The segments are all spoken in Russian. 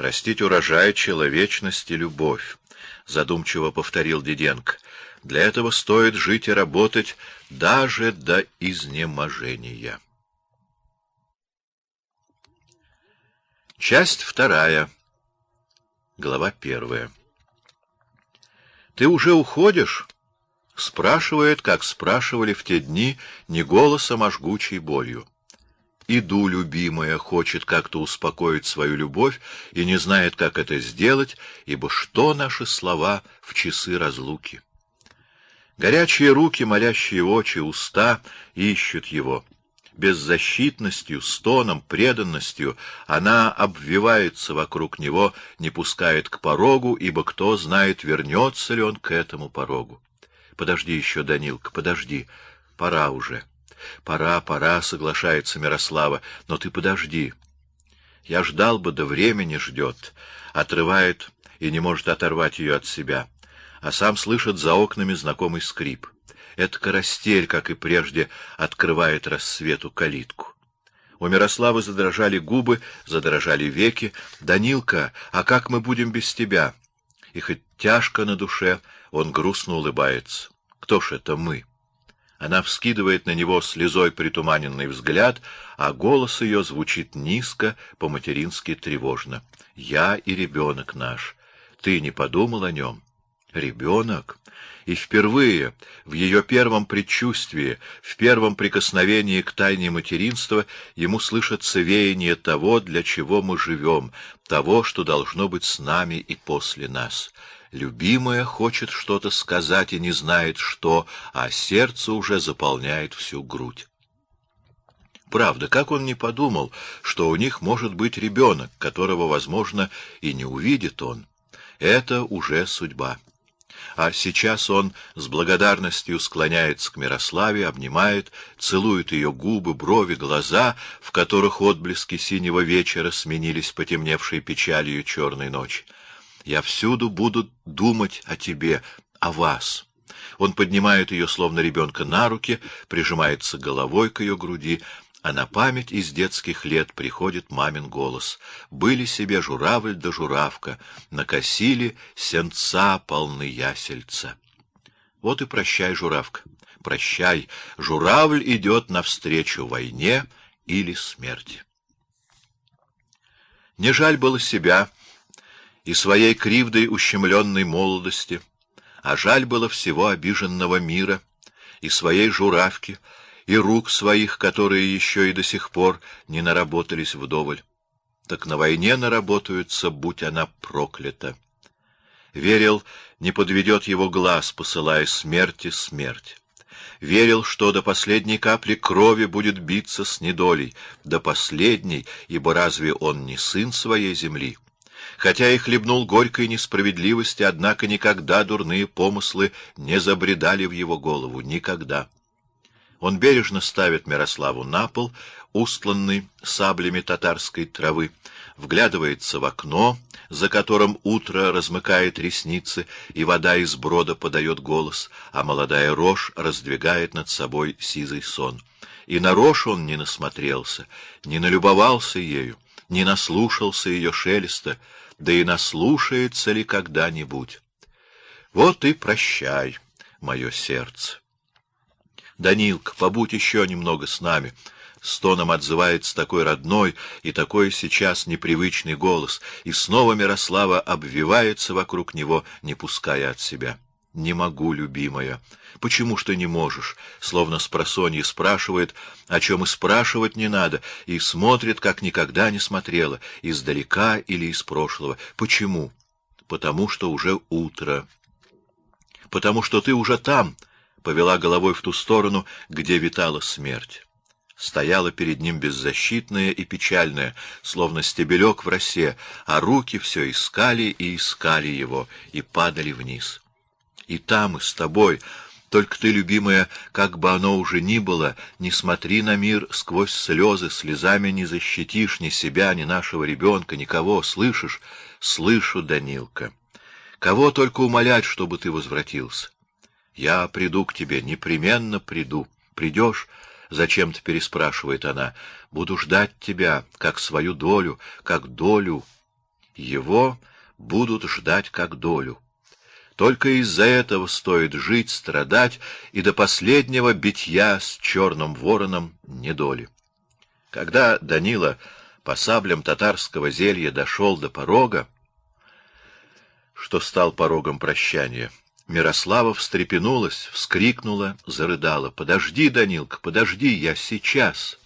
Растить урожай, человечность и любовь, — задумчиво повторил Диденко. Для этого стоит жить и работать даже до изнеможения. Часть вторая. Глава первая. «Ты уже уходишь?» — спрашивает, как спрашивали в те дни, не голосом, а жгучей болью. Иду, любимая, хочет как-то успокоить свою любовь и не знает, как это сделать, ибо что наши слова в часы разлуки? Горячие руки, молящие очи, уста ищут его. Беззащитностью, стоном, преданностью она обвивается вокруг него, не пускает к порогу, ибо кто знает, вернется ли он к этому порогу. Подожди еще, Данилка, подожди, пора уже. Пора, пора, соглашается Мирослава, но ты подожди. Я ждал бы, да времени ждет. Отрывает и не может оторвать ее от себя а сам слышит за окнами знакомый скрип. Это карастель, как и прежде, открывает рассвету калитку. У Мирославы задрожали губы, задрожали веки. «Данилка, а как мы будем без тебя?» И хоть тяжко на душе, он грустно улыбается. «Кто ж это мы?» Она вскидывает на него слезой притуманенный взгляд, а голос ее звучит низко, по-матерински тревожно. «Я и ребенок наш. Ты не подумал о нем?» Ребенок. И впервые, в ее первом предчувствии, в первом прикосновении к тайне материнства, ему слышится веяние того, для чего мы живем, того, что должно быть с нами и после нас. Любимая хочет что-то сказать и не знает что, а сердце уже заполняет всю грудь. Правда, как он не подумал, что у них может быть ребенок, которого, возможно, и не увидит он. Это уже судьба а сейчас он с благодарностью склоняется к Мирославе, обнимает, целует ее губы, брови, глаза, в которых отблески синего вечера сменились потемневшей печалью черной ночи. «Я всюду буду думать о тебе, о вас». Он поднимает ее, словно ребенка, на руки, прижимается головой к ее груди, а на память из детских лет приходит мамин голос. Были себе журавль да журавка, накосили сенца полны ясельца. Вот и прощай, журавка, прощай, журавль идет навстречу войне или смерти. Не жаль было себя и своей кривдой ущемленной молодости, а жаль было всего обиженного мира и своей журавки, и рук своих, которые еще и до сих пор не наработались вдоволь. Так на войне наработаются, будь она проклята. Верил, не подведет его глаз, посылая смерти смерть. Верил, что до последней капли крови будет биться с недолей, до последней, ибо разве он не сын своей земли? Хотя и хлебнул горькой несправедливости, однако никогда дурные помыслы не забредали в его голову, никогда. Он бережно ставит Мирославу на пол, устланный саблями татарской травы, вглядывается в окно, за которым утро размыкает ресницы, и вода из брода подает голос, а молодая рожь раздвигает над собой сизый сон. И на рожь он не насмотрелся, не налюбовался ею, не наслушался ее шелеста, да и наслушается ли когда-нибудь. Вот и прощай, мое сердце. Данилка, побудь еще немного с нами. Стоном отзывается такой родной и такой сейчас непривычный голос, и снова Мирослава обвивается вокруг него, не пуская от себя. «Не могу, любимая. Почему ж ты не можешь?» Словно с спрашивает, о чем и спрашивать не надо, и смотрит, как никогда не смотрела, издалека или из прошлого. «Почему?» «Потому что уже утро». «Потому что ты уже там», повела головой в ту сторону, где витала смерть. Стояла перед ним беззащитная и печальная, словно стебелек в росе, а руки все искали и искали его, и падали вниз. И там, и с тобой, только ты, любимая, как бы оно уже ни было, не смотри на мир сквозь слезы, слезами не защитишь ни себя, ни нашего ребенка, никого, слышишь? Слышу, Данилка. Кого только умолять, чтобы ты возвратился? Я приду к тебе, непременно приду. Придешь? Зачем-то переспрашивает она. Буду ждать тебя, как свою долю, как долю. его будут ждать как долю. Только из-за этого стоит жить, страдать и до последнего битья с черным вороном недоли. Когда Данила по саблям татарского зелья дошел до порога, что стал порогом прощания, Мирослава встрепенулась, вскрикнула, зарыдала. «Подожди, Данилка, подожди, я сейчас!»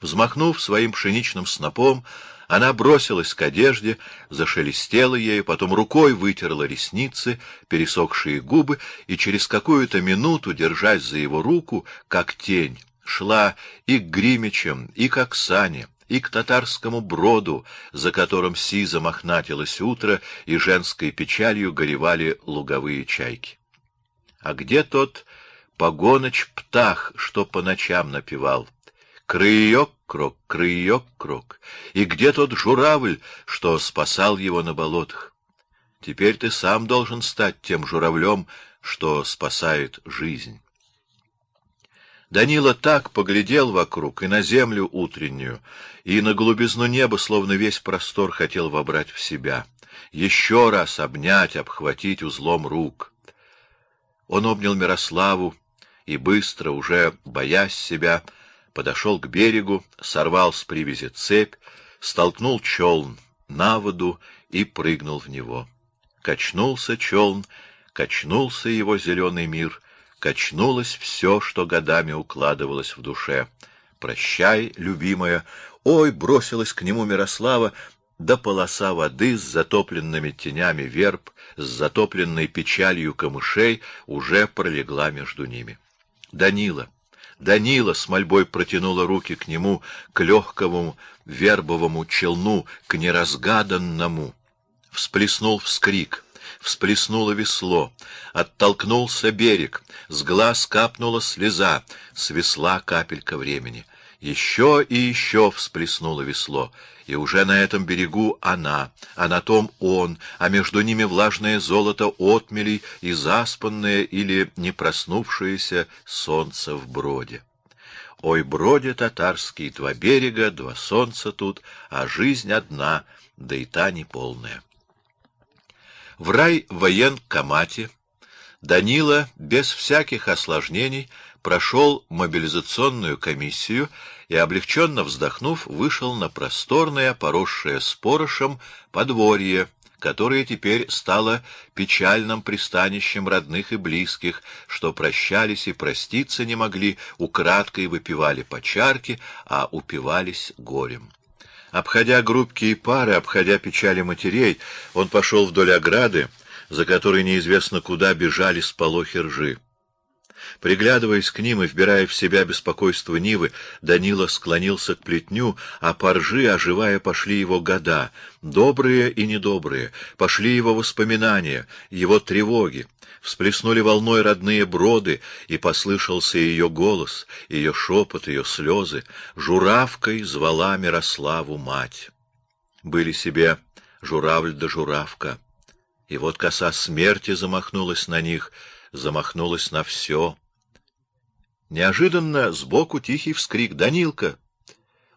Взмахнув своим пшеничным снопом, она бросилась к одежде, зашелестела ею, потом рукой вытерла ресницы, пересохшие губы, и через какую-то минуту, держась за его руку, как тень, шла и к Гримичам, и к Оксане, и к татарскому броду, за которым сизо мохнатилось утро, и женской печалью горевали луговые чайки. А где тот погоноч-птах, что по ночам напевал? Крыёк-крок, крыёк-крок. И где тот журавль, что спасал его на болотах? Теперь ты сам должен стать тем журавлем, что спасает жизнь. Данила так поглядел вокруг и на землю утреннюю, и на глубизну неба, словно весь простор хотел вобрать в себя, еще раз обнять, обхватить узлом рук. Он обнял Мирославу и быстро, уже боясь себя, подошел к берегу, сорвал с привязи цепь, столкнул челн на воду и прыгнул в него. Качнулся челн, качнулся его зеленый мир — качнулось все, что годами укладывалось в душе. «Прощай, любимая!» Ой, бросилась к нему Мирослава, да полоса воды с затопленными тенями верб, с затопленной печалью камышей уже пролегла между ними. Данила, Данила с мольбой протянула руки к нему, к легкому вербовому челну, к неразгаданному. Всплеснул вскрик — всплеснуло весло, оттолкнулся берег, с глаз капнула слеза, свесла капелька времени. Еще и еще всплеснуло весло, и уже на этом берегу она, а на том он, а между ними влажное золото отмелей и заспанное или не проснувшееся солнце в броде. Ой, броде татарский, два берега, два солнца тут, а жизнь одна, да и та неполная. В рай военкомате Данила без всяких осложнений прошел мобилизационную комиссию и, облегченно вздохнув, вышел на просторное, поросшее спорошем подворье, которое теперь стало печальным пристанищем родных и близких, что прощались и проститься не могли, украдкой выпивали по чарке, а упивались горем. Обходя группки и пары, обходя печали матерей, он пошел вдоль ограды, за которой неизвестно куда бежали сполохи ржи. Приглядываясь к ним и вбирая в себя беспокойство Нивы, Данила склонился к плетню, а по ржи, оживая, пошли его года, добрые и недобрые, пошли его воспоминания, его тревоги, всплеснули волной родные броды, и послышался ее голос, ее шепот, ее слезы. Журавкой звала Мирославу мать. Были себе журавль да журавка. И вот коса смерти замахнулась на них, замахнулась на все. Неожиданно сбоку тихий вскрик «Данилка!»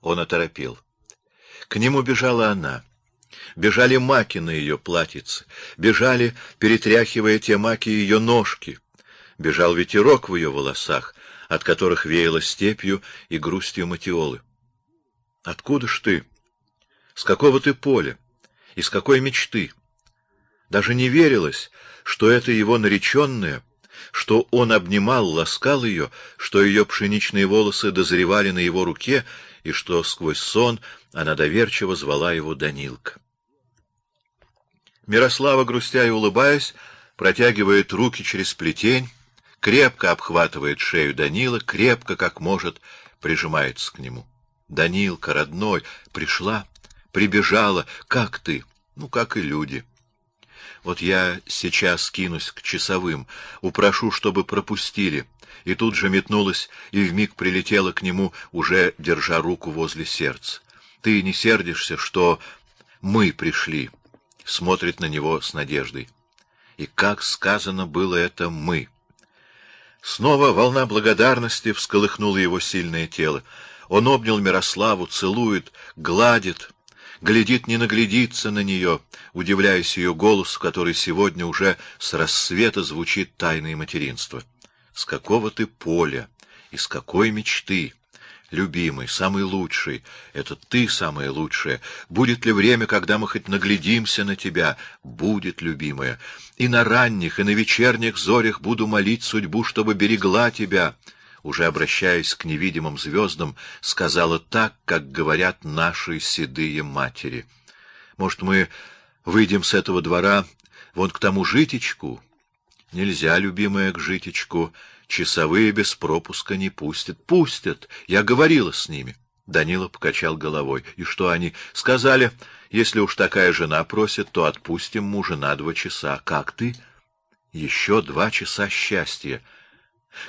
Он оторопел. К нему бежала она — бежали маки на ее платьице, бежали, перетряхивая те маки ее ножки, бежал ветерок в ее волосах, от которых веяло степью и грустью матиолы. Откуда ж ты? С какого ты поля? Из какой мечты? Даже не верилось, что это его нареченная, что он обнимал, ласкал ее, что ее пшеничные волосы дозревали на его руке, и что сквозь сон она доверчиво звала его Данилка. Мирослава, грустя и улыбаясь, протягивает руки через плетень, крепко обхватывает шею Данила, крепко, как может, прижимается к нему. Данилка, родной, пришла, прибежала. Как ты? Ну, как и люди. Вот я сейчас кинусь к часовым, упрошу, чтобы пропустили. И тут же метнулась и вмиг прилетела к нему, уже держа руку возле сердца. Ты не сердишься, что мы пришли? смотрит на него с надеждой. И как сказано было это «мы». Снова волна благодарности всколыхнула его сильное тело. Он обнял Мирославу, целует, гладит, глядит не наглядится на нее, удивляясь ее голосу, который сегодня уже с рассвета звучит тайное материнство. С какого ты поля, из какой мечты? Любимый, самый лучший, это ты самая лучшая. Будет ли время, когда мы хоть наглядимся на тебя? Будет, любимая. И на ранних, и на вечерних зорях буду молить судьбу, чтобы берегла тебя. Уже обращаясь к невидимым звездам, сказала так, как говорят наши седые матери. Может, мы выйдем с этого двора вон к тому житечку? Нельзя, любимая, к житечку. Часовые без пропуска не пустят. Пустят. Я говорила с ними. Данила покачал головой. И что они? Сказали, если уж такая жена просит, то отпустим мужа на два часа. Как ты? Еще два часа счастья.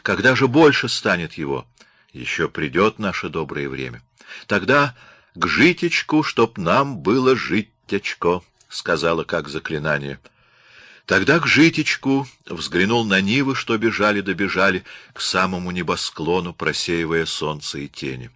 Когда же больше станет его? Еще придет наше доброе время. Тогда к житечку, чтоб нам было житечко, сказала как заклинание. Тогда к житечку взглянул на нивы, что бежали добежали к самому небосклону, просеивая солнце и тени.